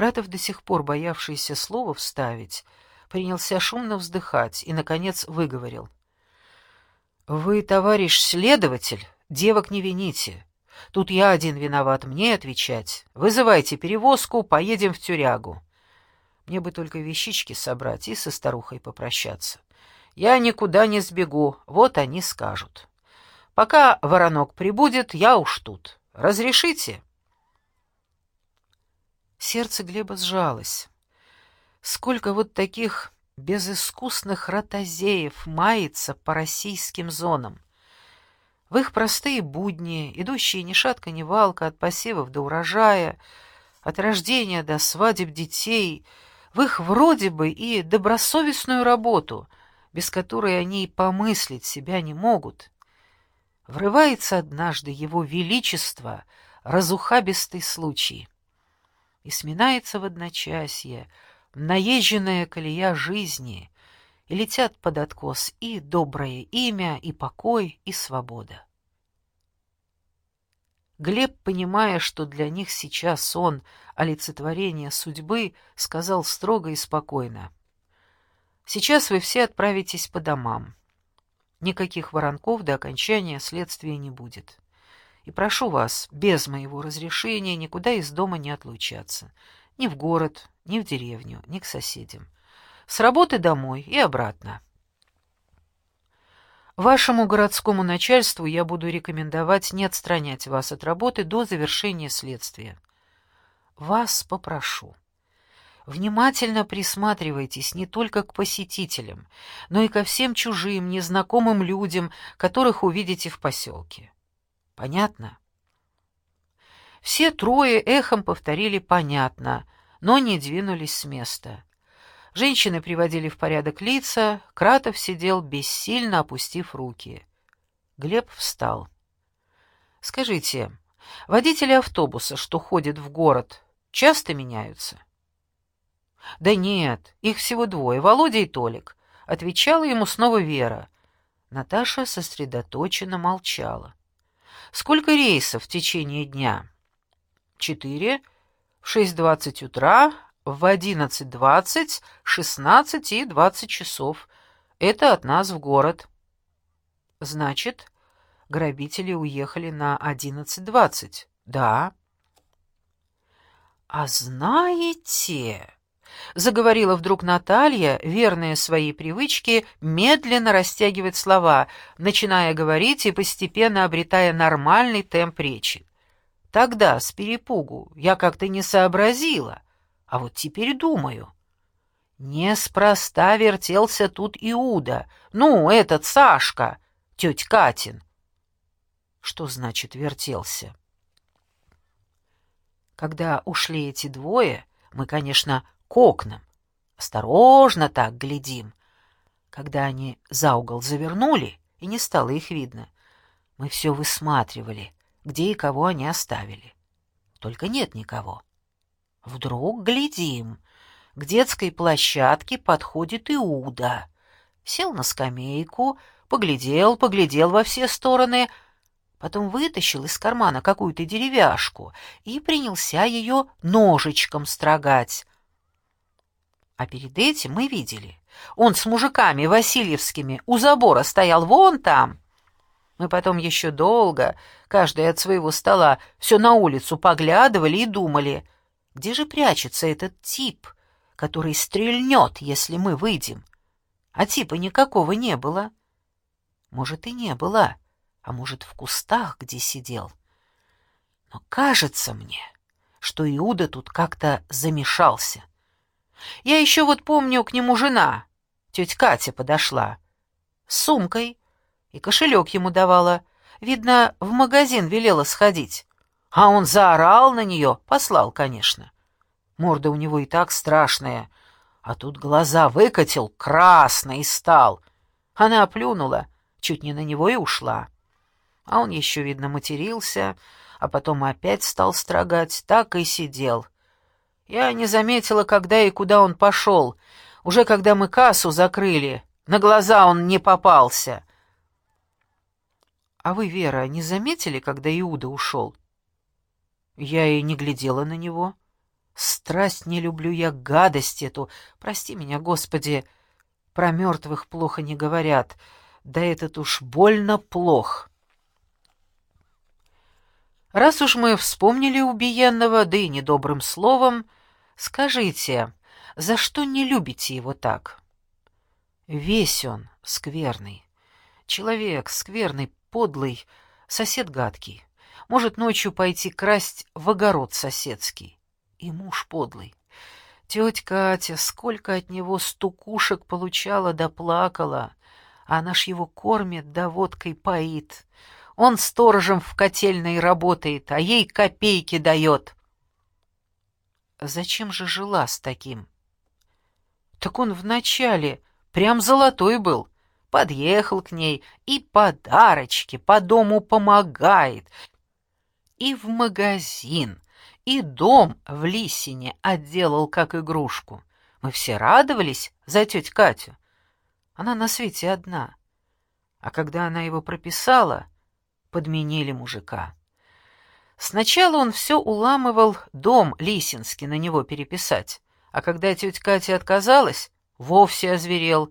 Кратов, до сих пор боявшийся слова вставить, принялся шумно вздыхать и, наконец, выговорил. «Вы, товарищ следователь, девок не вините. Тут я один виноват, мне отвечать. Вызывайте перевозку, поедем в тюрягу. Мне бы только вещички собрать и со старухой попрощаться. Я никуда не сбегу, вот они скажут. Пока воронок прибудет, я уж тут. Разрешите?» Сердце Глеба сжалось. Сколько вот таких безыскусных ротозеев мается по российским зонам. В их простые будни, идущие ни шатка ни валка от посевов до урожая, от рождения до свадеб детей, в их вроде бы и добросовестную работу, без которой они и помыслить себя не могут, врывается однажды его величество, разухабистый случай, и сминается в одночасье наезженная колея жизни, и летят под откос и доброе имя, и покой, и свобода. Глеб, понимая, что для них сейчас он — олицетворение судьбы, сказал строго и спокойно. «Сейчас вы все отправитесь по домам. Никаких воронков до окончания следствия не будет. И прошу вас, без моего разрешения, никуда из дома не отлучаться. Ни в город, ни в деревню, ни к соседям. С работы домой и обратно. Вашему городскому начальству я буду рекомендовать не отстранять вас от работы до завершения следствия. Вас попрошу. Внимательно присматривайтесь не только к посетителям, но и ко всем чужим, незнакомым людям, которых увидите в поселке. Понятно? Все трое эхом повторили «понятно», но не двинулись с места. Женщины приводили в порядок лица, Кратов сидел бессильно, опустив руки. Глеб встал. «Скажите, водители автобуса, что ходят в город, часто меняются?» «Да нет, их всего двое, Володя и Толик», — отвечала ему снова Вера. Наташа сосредоточенно молчала. «Сколько рейсов в течение дня?» «Четыре. В шесть двадцать утра, в 11.20, 16 и 20 часов. Это от нас в город. Значит, грабители уехали на 11.20. Да. А знаете, заговорила вдруг Наталья, верная своей привычке, медленно растягивать слова, начиная говорить и постепенно обретая нормальный темп речи. Тогда, с перепугу, я как-то не сообразила — а вот теперь думаю. Неспроста вертелся тут Иуда. Ну, этот Сашка, тетя Катин. Что значит вертелся? Когда ушли эти двое, мы, конечно, к окнам. Осторожно так глядим. Когда они за угол завернули, и не стало их видно, мы все высматривали, где и кого они оставили. Только нет никого. Вдруг глядим, к детской площадке подходит Иуда. Сел на скамейку, поглядел, поглядел во все стороны, потом вытащил из кармана какую-то деревяшку и принялся ее ножичком строгать. А перед этим мы видели, он с мужиками Васильевскими у забора стоял вон там. Мы потом еще долго, каждый от своего стола, все на улицу поглядывали и думали — где же прячется этот тип, который стрельнет, если мы выйдем? А типа никакого не было. Может, и не было, а может, в кустах, где сидел. Но кажется мне, что Иуда тут как-то замешался. Я еще вот помню, к нему жена, тетя Катя, подошла. С сумкой. И кошелек ему давала. Видно, в магазин велела сходить. А он заорал на нее, послал, конечно. Морда у него и так страшная, а тут глаза выкатил, красный стал. Она оплюнула, чуть не на него и ушла. А он еще, видно, матерился, а потом опять стал строгать, так и сидел. Я не заметила, когда и куда он пошел. Уже когда мы кассу закрыли, на глаза он не попался. — А вы, Вера, не заметили, когда Иуда ушел? Я и не глядела на него. Страсть не люблю я, гадость эту. Прости меня, Господи. Про мертвых плохо не говорят. Да этот уж больно плох. Раз уж мы вспомнили убиенного, да и недобрым словом, скажите, за что не любите его так? Весь он скверный. Человек скверный, подлый, сосед гадкий. Может ночью пойти красть в огород соседский. И муж подлый. Тетя Катя сколько от него стукушек получала да плакала, а она ж его кормит да водкой поит. Он сторожем в котельной работает, а ей копейки дает. Зачем же жила с таким? Так он вначале прям золотой был. Подъехал к ней и подарочки по дому помогает. И в магазин, и дом в Лисине отделал как игрушку. Мы все радовались за тетю Катю. Она на свете одна. А когда она его прописала, подменили мужика. Сначала он все уламывал дом Лисинский на него переписать, а когда тетя Катя отказалась, вовсе озверел.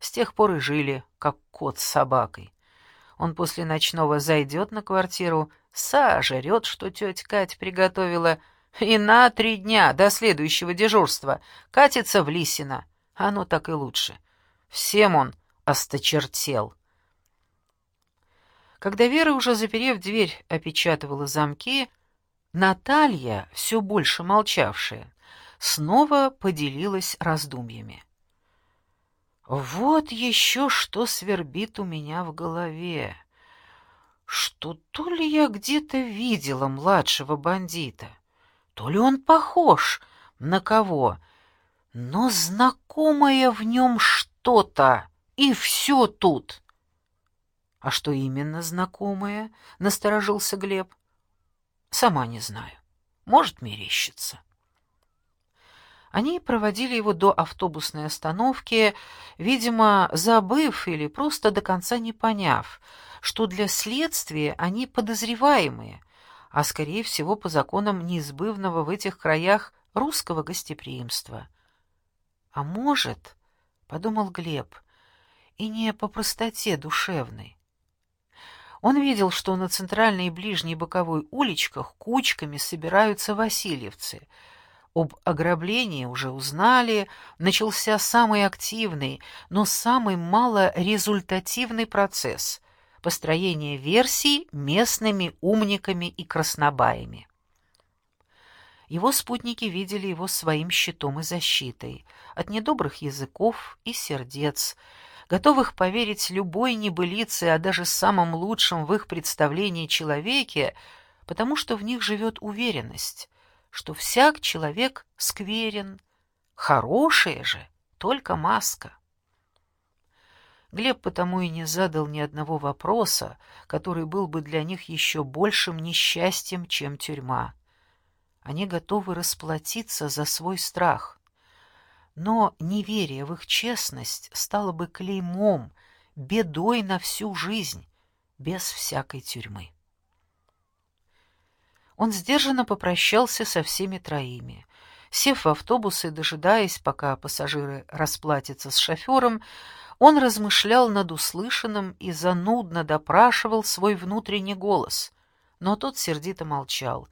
С тех пор и жили, как кот с собакой. Он после ночного зайдет на квартиру, сожрет, что тетя Катя приготовила, и на три дня до следующего дежурства катится в Лисино. Оно так и лучше. Всем он осточертел. Когда Вера, уже заперев дверь, опечатывала замки, Наталья, все больше молчавшая, снова поделилась раздумьями. «Вот еще что свербит у меня в голове, что то ли я где-то видела младшего бандита, то ли он похож на кого, но знакомое в нем что-то, и все тут». «А что именно знакомое?» — насторожился Глеб. «Сама не знаю. Может, мерещится». Они проводили его до автобусной остановки, видимо, забыв или просто до конца не поняв, что для следствия они подозреваемые, а, скорее всего, по законам неизбывного в этих краях русского гостеприимства. «А может, — подумал Глеб, — и не по простоте душевной. Он видел, что на центральной и ближней боковой уличках кучками собираются васильевцы. Об ограблении уже узнали, начался самый активный, но самый малорезультативный процесс — построение версий местными умниками и краснобаями. Его спутники видели его своим щитом и защитой от недобрых языков и сердец — готовых поверить любой небылице, а даже самым лучшим в их представлении человеке, потому что в них живет уверенность, что всяк человек скверен, хорошая же только маска. Глеб потому и не задал ни одного вопроса, который был бы для них еще большим несчастьем, чем тюрьма. Они готовы расплатиться за свой страх. Но неверие в их честность стало бы клеймом, бедой на всю жизнь, без всякой тюрьмы. Он сдержанно попрощался со всеми троими. Сев в автобус и дожидаясь, пока пассажиры расплатятся с шофером, он размышлял над услышанным и занудно допрашивал свой внутренний голос, но тот сердито молчал.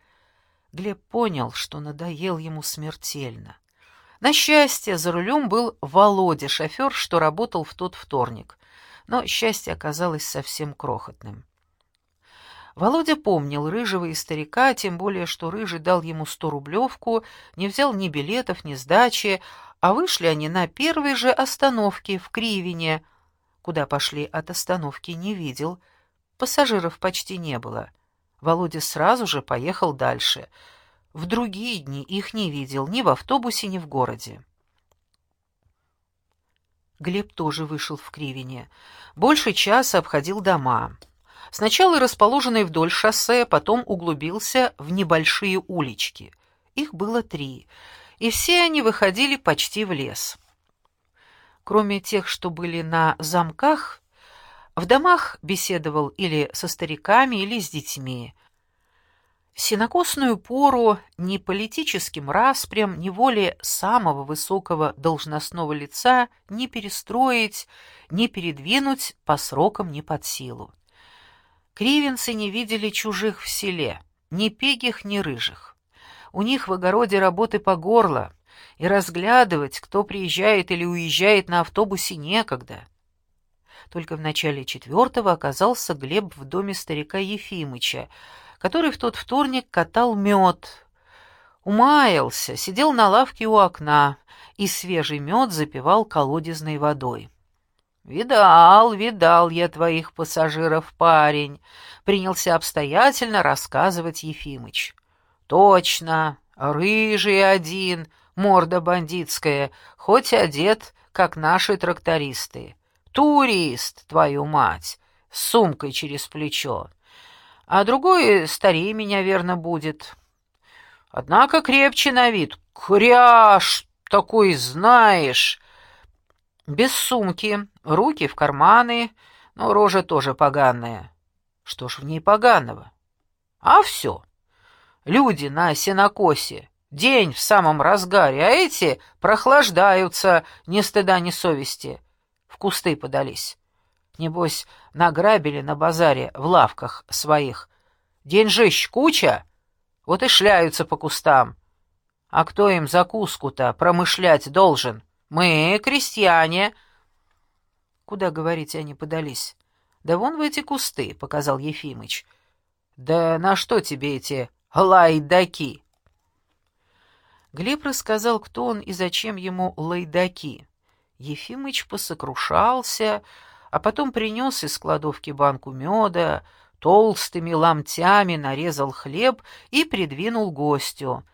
Глеб понял, что надоел ему смертельно. На счастье, за рулем был Володя, шофер, что работал в тот вторник. Но счастье оказалось совсем крохотным. Володя помнил рыжего и старика, тем более, что рыжий дал ему сто рублевку, не взял ни билетов, ни сдачи, а вышли они на первой же остановке в Кривине. Куда пошли от остановки, не видел. Пассажиров почти не было. Володя сразу же поехал дальше — в другие дни их не видел ни в автобусе, ни в городе. Глеб тоже вышел в Кривине. Больше часа обходил дома. Сначала расположенные вдоль шоссе, потом углубился в небольшие улички. Их было три, и все они выходили почти в лес. Кроме тех, что были на замках, в домах беседовал или со стариками, или с детьми — Синокосную пору ни политическим распрям, ни воле самого высокого должностного лица не перестроить, не передвинуть по срокам не под силу. Кривенцы не видели чужих в селе, ни пегих, ни рыжих. У них в огороде работы по горло, и разглядывать, кто приезжает или уезжает на автобусе, некогда. Только в начале четвертого оказался Глеб в доме старика Ефимыча, который в тот вторник катал мед. Умаялся, сидел на лавке у окна и свежий мед запивал колодезной водой. «Видал, видал я твоих пассажиров, парень», — принялся обстоятельно рассказывать Ефимыч. «Точно, рыжий один, морда бандитская, хоть одет, как наши трактористы. Турист, твою мать, с сумкой через плечо а другой старее меня, верно, будет. Однако крепче на вид. Кряж такой знаешь. Без сумки, руки в карманы, но рожа тоже поганая. Что ж в ней поганого? А все. Люди на сенокосе. День в самом разгаре, а эти прохлаждаются, ни стыда, ни совести. В кусты подались. Небось, награбили на базаре в лавках своих. Деньжищ куча, вот и шляются по кустам. А кто им закуску-то промышлять должен? Мы, крестьяне. Куда, говорите, они подались? Да вон в эти кусты, — показал Ефимыч. Да на что тебе эти лайдаки? Глеб рассказал, кто он и зачем ему лайдаки. Ефимыч посокрушался, — а потом принес из кладовки банку меда, толстыми ломтями нарезал хлеб и придвинул гостю.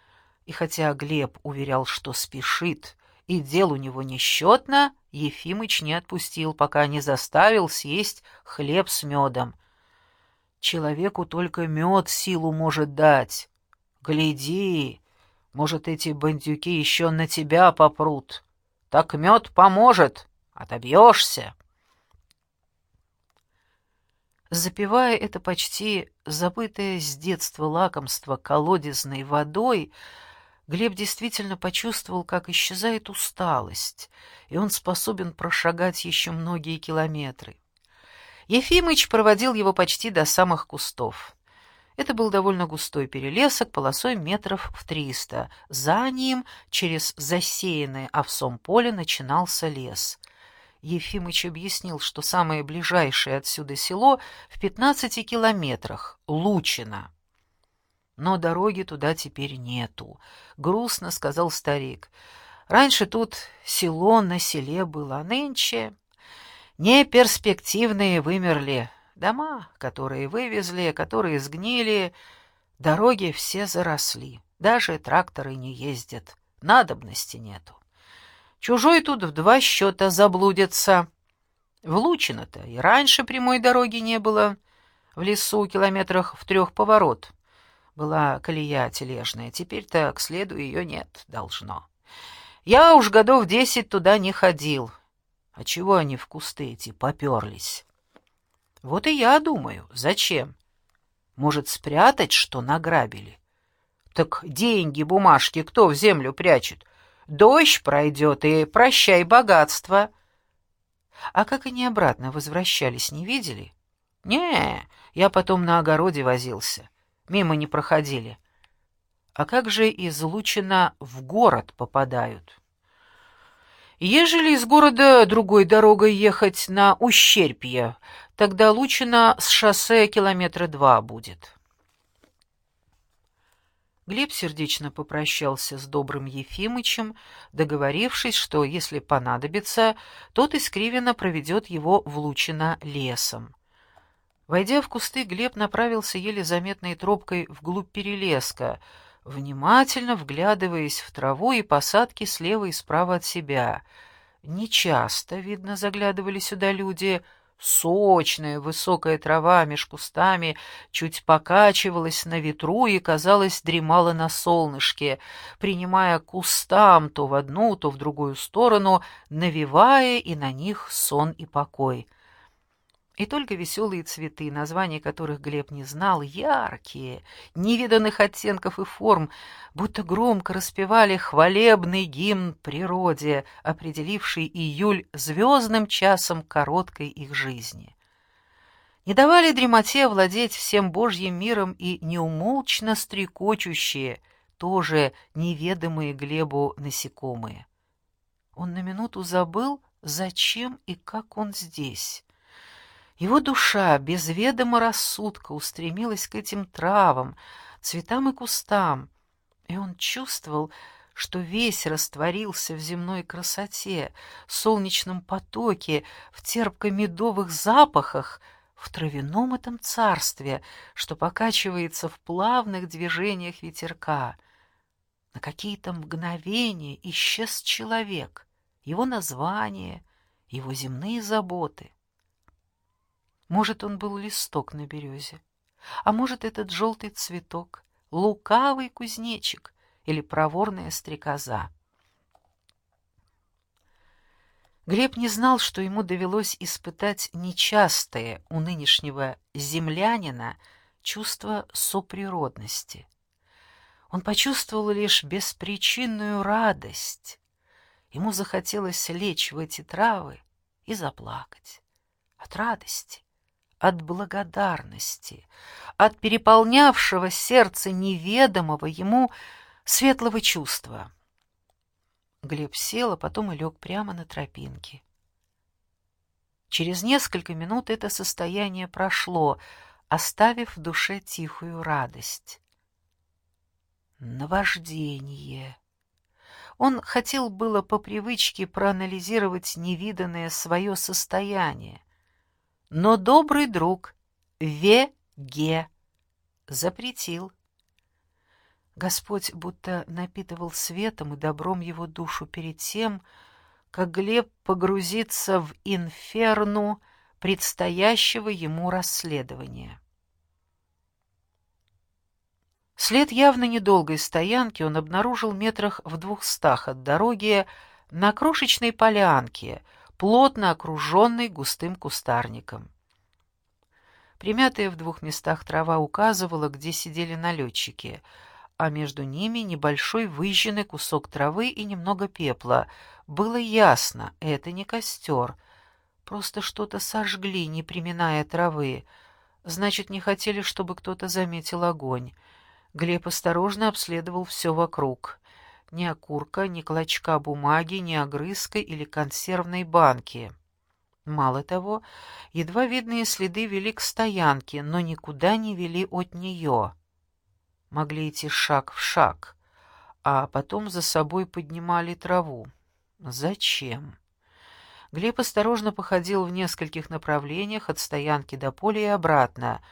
И хотя Глеб уверял, что спешит, и дел у него несчетно, Ефимыч не отпустил, пока не заставил съесть хлеб с медом. Человеку только мед силу может дать. Гляди, может, эти бандюки еще на тебя попрут. Так мед поможет, отобьешься. Запивая это почти забытое с детства лакомство колодезной водой, Глеб действительно почувствовал, как исчезает усталость, и он способен прошагать еще многие километры. Ефимыч проводил его почти до самых кустов. Это был довольно густой перелесок, полосой метров в триста. За ним, через засеянное овсом поле, начинался лес — Ефимыч объяснил, что самое ближайшее отсюда село в пятнадцати километрах — Лучино. Но дороги туда теперь нету, — грустно сказал старик. Раньше тут село на селе было, а нынче неперспективные вымерли. Дома, которые вывезли, которые сгнили, дороги все заросли, даже тракторы не ездят, надобности нету. Чужой тут в два счета заблудится. В Лучино-то и раньше прямой дороги не было. В лесу километрах в трех поворот. Была колея тележная, теперь-то к следу ее нет, должно. Я уж годов десять туда не ходил. А чего они в кусты эти поперлись? Вот и я думаю, зачем? Может, спрятать, что награбили? Так деньги, бумажки кто в землю прячет? Дождь пройдет, и прощай богатство. А как они обратно возвращались, не видели? Не, я потом на огороде возился. Мимо не проходили. А как же из Лучина в город попадают? Ежели из города другой дорогой ехать на Ущерпье, тогда Лучина с шоссе километра два будет. Глеб сердечно попрощался с добрым Ефимычем, договорившись, что, если понадобится, тот из Кривина проведет его в Лучино лесом. Войдя в кусты, Глеб направился еле заметной тропкой вглубь перелеска, внимательно вглядываясь в траву и посадки слева и справа от себя. Нечасто, видно, заглядывали сюда люди — Сочная высокая трава меж кустами чуть покачивалась на ветру и, казалось, дремала на солнышке, принимая кустам то в одну, то в другую сторону, навевая и на них сон и покой. И только веселые цветы, названия которых Глеб не знал, яркие, невиданных оттенков и форм, будто громко распевали хвалебный гимн природе, определивший июль звездным часом короткой их жизни. Не давали дремоте овладеть всем Божьим миром и неумолчно стрекочущие, тоже неведомые Глебу насекомые. Он на минуту забыл, зачем и как он здесь. Его душа без ведома рассудка устремилась к этим травам, цветам и кустам, и он чувствовал, что весь растворился в земной красоте, солнечном потоке, в терпко-медовых запахах, в травяном этом царстве, что покачивается в плавных движениях ветерка. На какие-то мгновения исчез человек, его название, его земные заботы. Может, он был листок на березе, а может, этот желтый цветок, лукавый кузнечик или проворная стрекоза. Глеб не знал, что ему довелось испытать нечастое у нынешнего землянина чувство соприродности. Он почувствовал лишь беспричинную радость. Ему захотелось лечь в эти травы и заплакать от радости от благодарности, от переполнявшего сердце неведомого ему светлого чувства. Глеб сел, а потом и лег прямо на тропинке. Через несколько минут это состояние прошло, оставив в душе тихую радость. Наваждение. Он хотел было по привычке проанализировать невиданное свое состояние, но добрый друг Веге запретил. Господь будто напитывал светом и добром его душу перед тем, как Глеб погрузится в инферну предстоящего ему расследования. След явно недолгой стоянки он обнаружил метрах в двухстах от дороги на крошечной полянке — плотно окруженный густым кустарником. Примятая в двух местах трава указывала, где сидели налетчики, а между ними небольшой выжженный кусок травы и немного пепла. Было ясно, это не костер, просто что-то сожгли, не приминая травы. Значит, не хотели, чтобы кто-то заметил огонь. Глеб осторожно обследовал все вокруг ни окурка, ни клочка бумаги, ни огрызка или консервной банки. Мало того, едва видные следы вели к стоянке, но никуда не вели от нее. Могли идти шаг в шаг, а потом за собой поднимали траву. Зачем? Глеб осторожно походил в нескольких направлениях от стоянки до поля и обратно.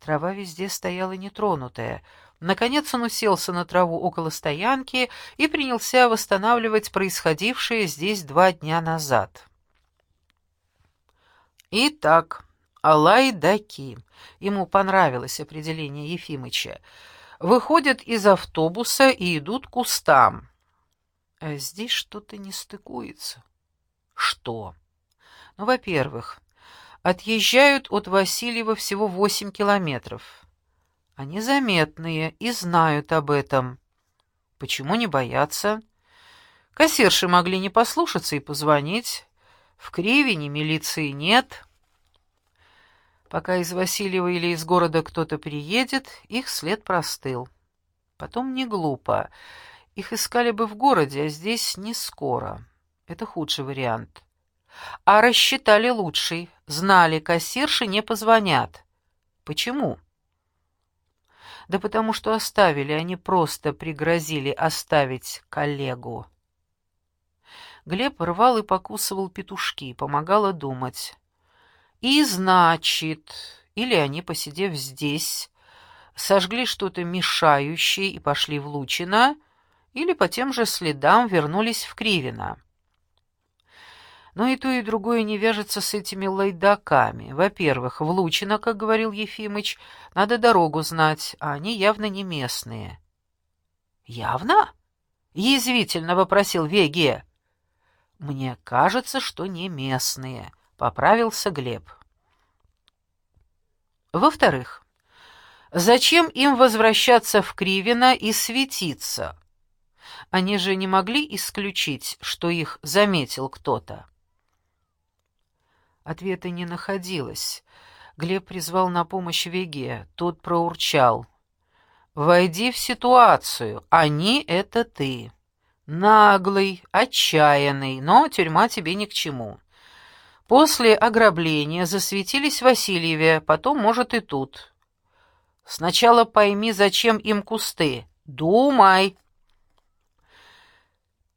Трава везде стояла нетронутая — Наконец он уселся на траву около стоянки и принялся восстанавливать происходившее здесь два дня назад. Итак, Алайдаки, ему понравилось определение Ефимыча, выходят из автобуса и идут к кустам. А здесь что-то не стыкуется. Что? Ну, во-первых, отъезжают от Васильева всего восемь километров. Они заметные и знают об этом. Почему не боятся? Кассирши могли не послушаться и позвонить. В Кривине милиции нет. Пока из Васильева или из города кто-то приедет, их след простыл. Потом не глупо. Их искали бы в городе, а здесь не скоро. Это худший вариант. А рассчитали лучший. Знали, кассирши не позвонят. Почему? Да потому что оставили, они просто пригрозили оставить коллегу. Глеб рвал и покусывал петушки, помогало думать. И значит, или они, посидев здесь, сожгли что-то мешающее и пошли в Лучино, или по тем же следам вернулись в Кривино. Но и то, и другое не вяжется с этими лайдаками. Во-первых, в Лучино, как говорил Ефимыч, надо дорогу знать, а они явно не местные. «Явно?» — язвительно вопросил Веге. «Мне кажется, что не местные», — поправился Глеб. Во-вторых, зачем им возвращаться в Кривино и светиться? Они же не могли исключить, что их заметил кто-то. Ответа не находилось. Глеб призвал на помощь Веге. Тот проурчал. «Войди в ситуацию. Они — это ты. Наглый, отчаянный, но тюрьма тебе ни к чему. После ограбления засветились Васильеве, потом, может, и тут. Сначала пойми, зачем им кусты. Думай».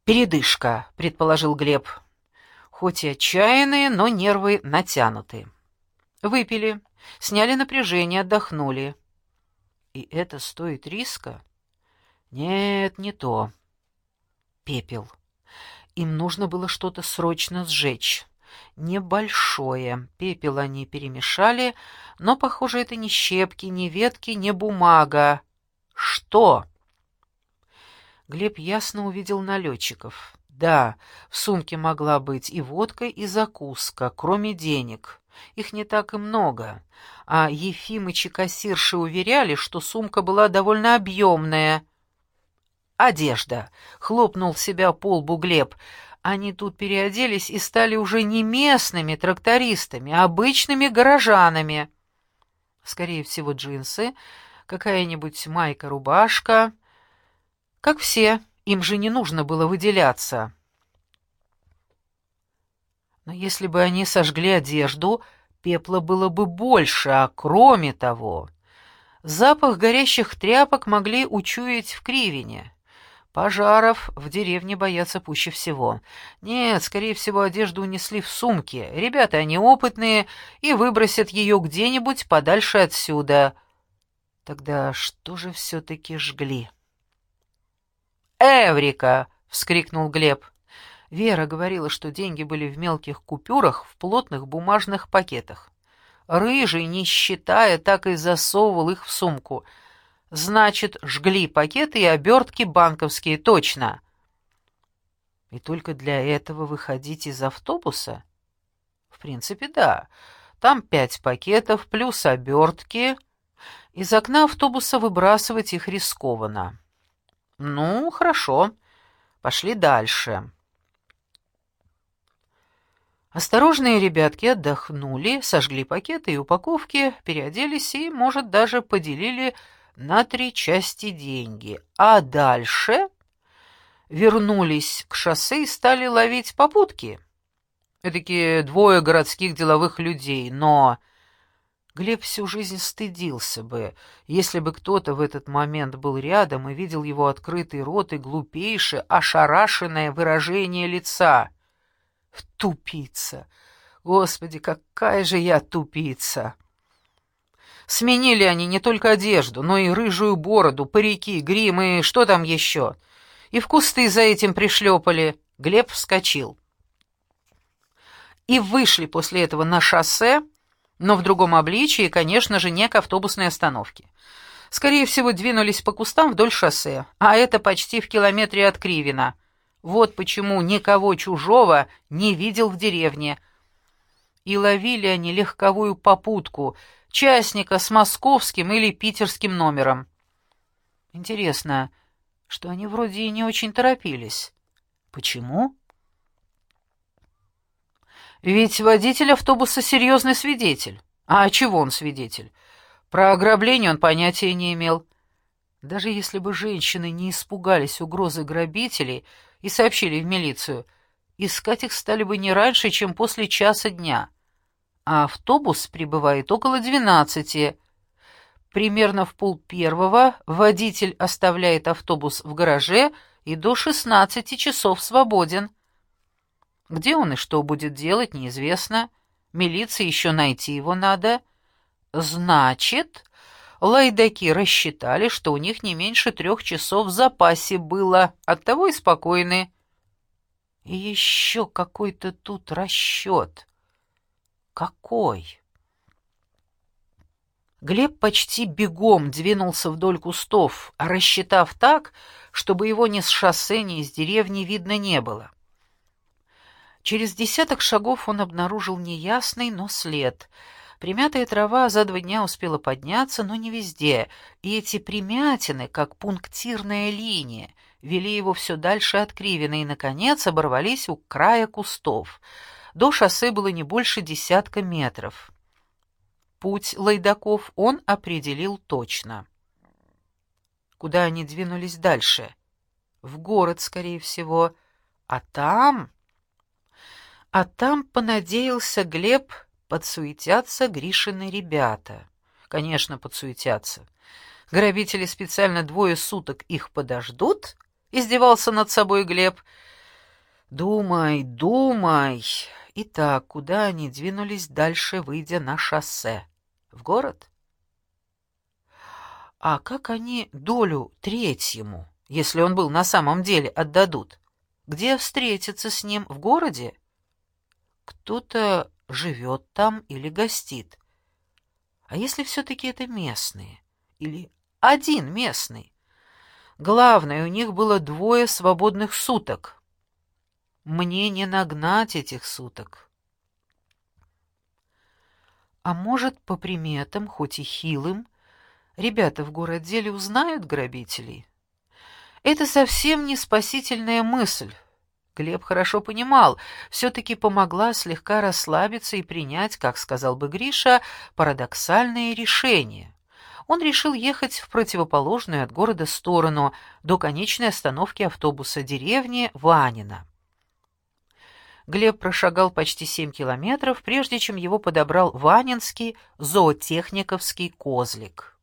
«Передышка», — предположил Глеб. Хоть и отчаянные, но нервы натянуты. Выпили, сняли напряжение, отдохнули. И это стоит риска? Нет, не то. Пепел. Им нужно было что-то срочно сжечь. Небольшое. Пепел они перемешали, но, похоже, это не щепки, не ветки, не бумага. Что? Глеб ясно увидел налетчиков. Да, в сумке могла быть и водка, и закуска, кроме денег. Их не так и много. А Ефимыч и кассирши уверяли, что сумка была довольно объемная. «Одежда!» — хлопнул себя по лбу Глеб. Они тут переоделись и стали уже не местными трактористами, а обычными горожанами. Скорее всего, джинсы, какая-нибудь майка-рубашка. Как все, им же не нужно было выделяться. Но если бы они сожгли одежду, пепла было бы больше, а кроме того... Запах горящих тряпок могли учуять в кривине. Пожаров в деревне боятся пуще всего. Нет, скорее всего, одежду унесли в сумке. Ребята, они опытные и выбросят ее где-нибудь подальше отсюда. Тогда что же все-таки жгли? «Эврика!» — вскрикнул Глеб. Вера говорила, что деньги были в мелких купюрах, в плотных бумажных пакетах. Рыжий, не считая, так и засовывал их в сумку. Значит, жгли пакеты и обертки банковские, точно. И только для этого выходить из автобуса? В принципе, да. Там пять пакетов плюс обертки. Из окна автобуса выбрасывать их рискованно. Ну, хорошо. Пошли дальше. Осторожные ребятки отдохнули, сожгли пакеты и упаковки, переоделись и, может, даже поделили на три части деньги. А дальше вернулись к шоссе и стали ловить попутки. Эдакие двое городских деловых людей, но Глеб всю жизнь стыдился бы, если бы кто-то в этот момент был рядом и видел его открытый рот и глупейшее, ошарашенное выражение лица. Тупица! Господи, какая же я тупица! Сменили они не только одежду, но и рыжую бороду, парики, грим и что там еще. И в кусты за этим пришлепали. Глеб вскочил. И вышли после этого на шоссе, но в другом обличии, конечно же, не к автобусной остановке. Скорее всего, двинулись по кустам вдоль шоссе, а это почти в километре от Кривина. Вот почему никого чужого не видел в деревне. И ловили они легковую попутку, частника с московским или питерским номером. Интересно, что они вроде и не очень торопились. Почему? Ведь водитель автобуса серьезный свидетель. А чего он свидетель? Про ограбление он понятия не имел. Даже если бы женщины не испугались угрозы грабителей и сообщили в милицию, искать их стали бы не раньше, чем после часа дня. А автобус прибывает около двенадцати. Примерно в пол первого водитель оставляет автобус в гараже и до шестнадцати часов свободен. Где он и что будет делать, неизвестно. Милиции еще найти его надо. Значит, лайдаки рассчитали, что у них не меньше трех часов в запасе было, оттого и спокойны. И еще какой-то тут расчет. Какой? Глеб почти бегом двинулся вдоль кустов, рассчитав так, чтобы его ни с шоссе, ни из деревни видно не было. Через десяток шагов он обнаружил неясный, но след. Примятая трава за два дня успела подняться, но не везде, и эти примятины, как пунктирная линия, вели его все дальше от Кривина и, наконец, оборвались у края кустов. До шоссе было не больше десятка метров. Путь лайдаков он определил точно. Куда они двинулись дальше? В город, скорее всего. А там... А там понадеялся Глеб подсуетятся Гришины ребята. Конечно, подсуетятся. Грабители специально двое суток их подождут, издевался над собой Глеб. Думай, думай. Итак, куда они двинулись дальше, выйдя на шоссе? В город? А как они долю третьему, если он был на самом деле, отдадут? Где встретиться с ним? В городе? Кто-то живет там или гостит. А если все-таки это местные? Или один местный? Главное, у них было двое свободных суток. Мне не нагнать этих суток. А может, по приметам, хоть и хилым, ребята в городделе узнают грабителей? Это совсем не спасительная мысль. Глеб хорошо понимал, все-таки помогла слегка расслабиться и принять, как сказал бы Гриша, парадоксальное решение. Он решил ехать в противоположную от города сторону, до конечной остановки автобуса деревни Ванина. Глеб прошагал почти семь километров, прежде чем его подобрал Ванинский зоотехниковский козлик.